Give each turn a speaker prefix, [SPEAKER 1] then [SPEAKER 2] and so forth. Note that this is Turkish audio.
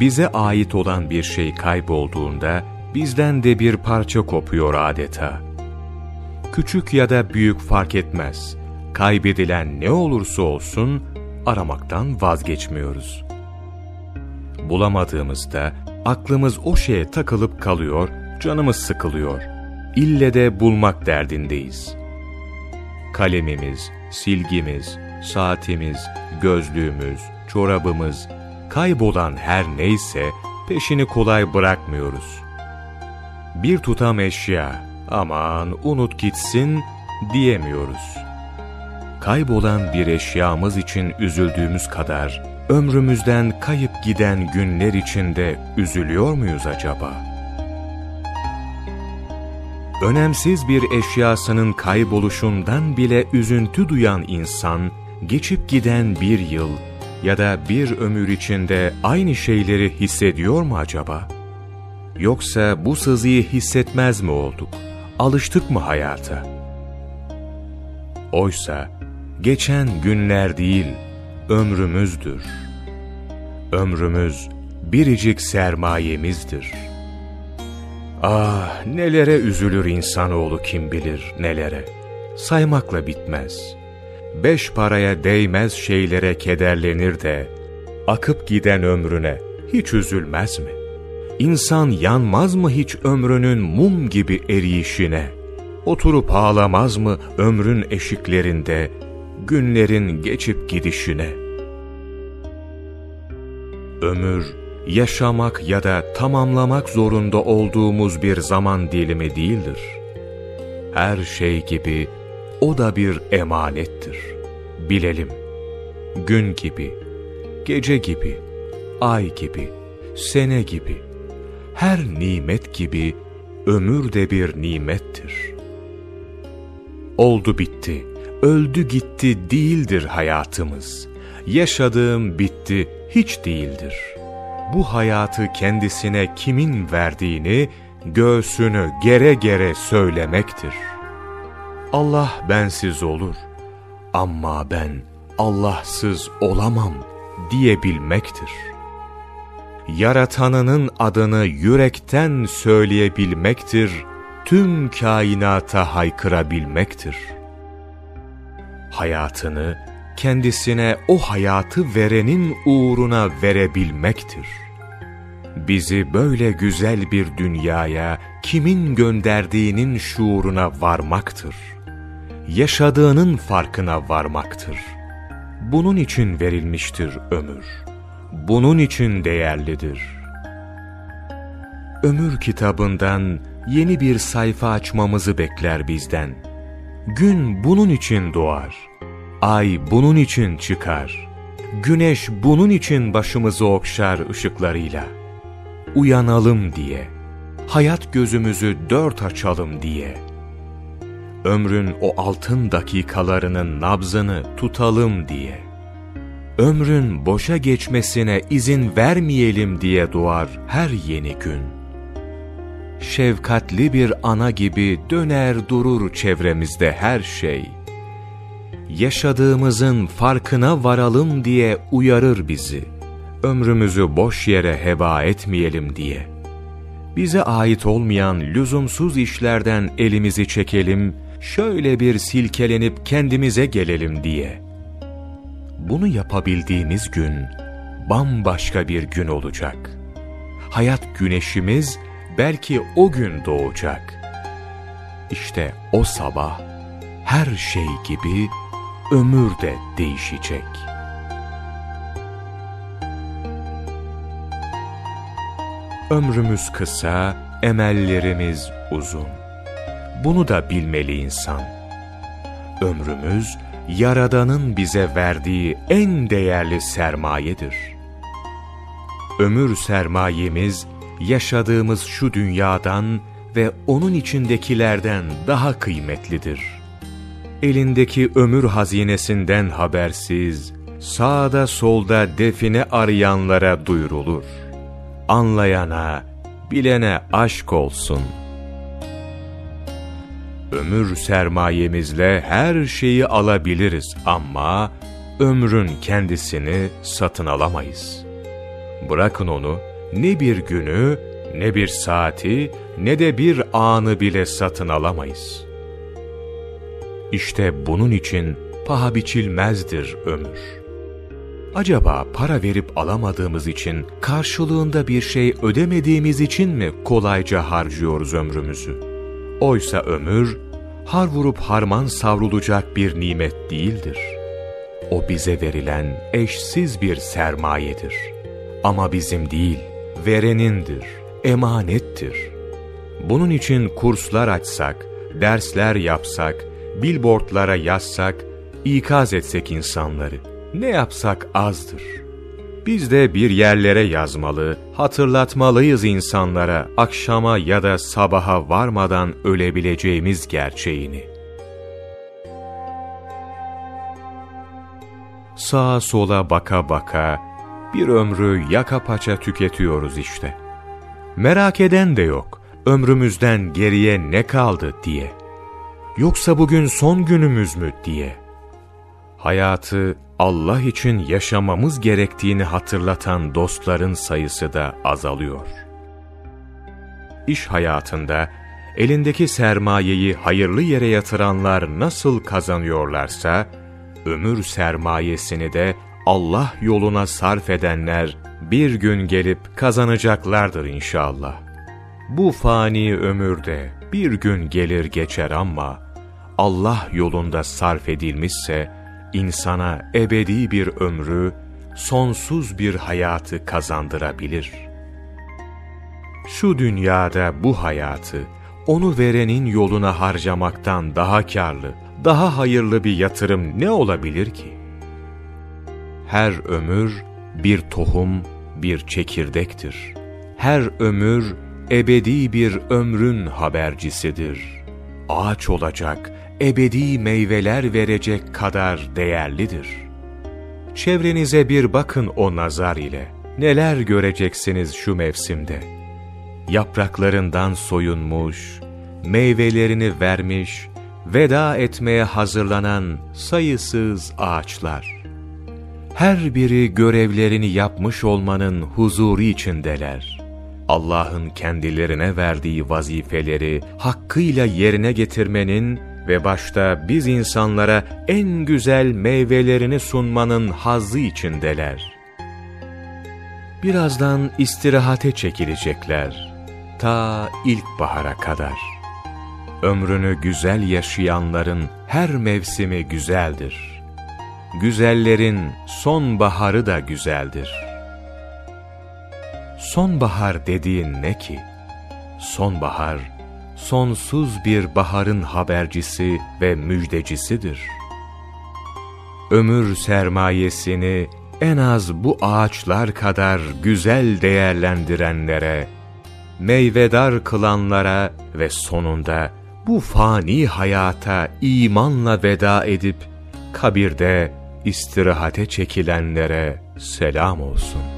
[SPEAKER 1] bize ait olan bir şey kaybolduğunda bizden de bir parça kopuyor adeta. Küçük ya da büyük fark etmez. Kaybedilen ne olursa olsun aramaktan vazgeçmiyoruz. Bulamadığımızda aklımız o şeye takılıp kalıyor, canımız sıkılıyor. İlle de bulmak derdindeyiz. Kalemimiz, silgimiz, saatimiz, gözlüğümüz, çorabımız, kaybolan her neyse peşini kolay bırakmıyoruz. Bir tutam eşya, aman unut gitsin diyemiyoruz. Kaybolan bir eşyamız için üzüldüğümüz kadar, ömrümüzden kayıp giden günler içinde üzülüyor muyuz acaba? Önemsiz bir eşyasının kayboluşundan bile üzüntü duyan insan, geçip giden bir yıl ya da bir ömür içinde aynı şeyleri hissediyor mu acaba? Yoksa bu sızıyı hissetmez mi olduk? Alıştık mı hayata? Oysa geçen günler değil, ömrümüzdür. Ömrümüz biricik sermayemizdir. Ah nelere üzülür insanoğlu kim bilir nelere. Saymakla bitmez. Beş paraya değmez şeylere kederlenir de, akıp giden ömrüne hiç üzülmez mi? İnsan yanmaz mı hiç ömrünün mum gibi eriyişine? Oturup ağlamaz mı ömrün eşiklerinde, günlerin geçip gidişine? Ömür, yaşamak ya da tamamlamak zorunda olduğumuz bir zaman dilimi değildir. Her şey gibi o da bir emanettir. Bilelim, gün gibi, gece gibi, ay gibi, sene gibi, her nimet gibi ömür de bir nimettir. Oldu bitti, öldü gitti değildir hayatımız. Yaşadığım bitti hiç değildir. Bu hayatı kendisine kimin verdiğini göğsünü gere gere söylemektir. Allah bensiz olur ama ben Allahsız olamam diyebilmektir. Yaratanının adını yürekten söyleyebilmektir, tüm kainata haykırabilmektir. Hayatını kendisine o hayatı verenin uğruna verebilmektir. Bizi böyle güzel bir dünyaya kimin gönderdiğinin şuuruna varmaktır. Yaşadığının farkına varmaktır. Bunun için verilmiştir ömür. Bunun için değerlidir. Ömür kitabından yeni bir sayfa açmamızı bekler bizden. Gün bunun için doğar. Ay bunun için çıkar. Güneş bunun için başımızı okşar ışıklarıyla. Uyanalım diye. Hayat gözümüzü dört açalım diye. Ömrün o altın dakikalarının nabzını tutalım diye. Ömrün boşa geçmesine izin vermeyelim diye doğar her yeni gün. Şefkatli bir ana gibi döner durur çevremizde her şey. Yaşadığımızın farkına varalım diye uyarır bizi. Ömrümüzü boş yere heba etmeyelim diye. Bize ait olmayan lüzumsuz işlerden elimizi çekelim, şöyle bir silkelenip kendimize gelelim diye. Bunu yapabildiğimiz gün bambaşka bir gün olacak. Hayat güneşimiz belki o gün doğacak. İşte o sabah her şey gibi ömür de değişecek. Ömrümüz kısa, emellerimiz uzun. Bunu da bilmeli insan. Ömrümüz, Yaradan'ın bize verdiği en değerli sermayedir. Ömür sermayemiz, yaşadığımız şu dünyadan ve onun içindekilerden daha kıymetlidir. Elindeki ömür hazinesinden habersiz, sağda solda define arayanlara duyurulur. Anlayana, bilene aşk olsun. Ömür sermayemizle her şeyi alabiliriz ama ömrün kendisini satın alamayız. Bırakın onu, ne bir günü, ne bir saati, ne de bir anı bile satın alamayız. İşte bunun için paha biçilmezdir ömür. Acaba para verip alamadığımız için, karşılığında bir şey ödemediğimiz için mi kolayca harcıyoruz ömrümüzü? Oysa ömür, har vurup harman savrulacak bir nimet değildir. O bize verilen eşsiz bir sermayedir. Ama bizim değil, verenindir, emanettir. Bunun için kurslar açsak, dersler yapsak, billboardlara yazsak, ikaz etsek insanları, ne yapsak azdır. Biz de bir yerlere yazmalı, hatırlatmalıyız insanlara akşama ya da sabaha varmadan ölebileceğimiz gerçeğini. Sağa sola baka baka, bir ömrü yaka paça tüketiyoruz işte. Merak eden de yok, ömrümüzden geriye ne kaldı diye. Yoksa bugün son günümüz mü diye. Hayatı Allah için yaşamamız gerektiğini hatırlatan dostların sayısı da azalıyor. İş hayatında elindeki sermayeyi hayırlı yere yatıranlar nasıl kazanıyorlarsa, ömür sermayesini de Allah yoluna sarf edenler bir gün gelip kazanacaklardır inşallah. Bu fani ömürde bir gün gelir geçer ama Allah yolunda sarf edilmişse insana ebedi bir ömrü, sonsuz bir hayatı kazandırabilir. Şu dünyada bu hayatı onu verenin yoluna harcamaktan daha karlı, daha hayırlı bir yatırım ne olabilir ki? Her ömür bir tohum, bir çekirdektir. Her ömür ebedi bir ömrün habercisidir. Ağaç olacak, ebedi meyveler verecek kadar değerlidir. Çevrenize bir bakın o nazar ile. Neler göreceksiniz şu mevsimde. Yapraklarından soyunmuş, meyvelerini vermiş, veda etmeye hazırlanan sayısız ağaçlar. Her biri görevlerini yapmış olmanın huzuru içindeler. Allah'ın kendilerine verdiği vazifeleri hakkıyla yerine getirmenin ve başta biz insanlara en güzel meyvelerini sunmanın hazzı içindeler. Birazdan istirahate çekilecekler, ta ilkbahara kadar. Ömrünü güzel yaşayanların her mevsimi güzeldir. Güzellerin sonbaharı da güzeldir. Sonbahar dediğin ne ki? Sonbahar, sonsuz bir baharın habercisi ve müjdecisidir. Ömür sermayesini en az bu ağaçlar kadar güzel değerlendirenlere, meyvedar kılanlara ve sonunda bu fani hayata imanla veda edip kabirde istirahate çekilenlere selam olsun.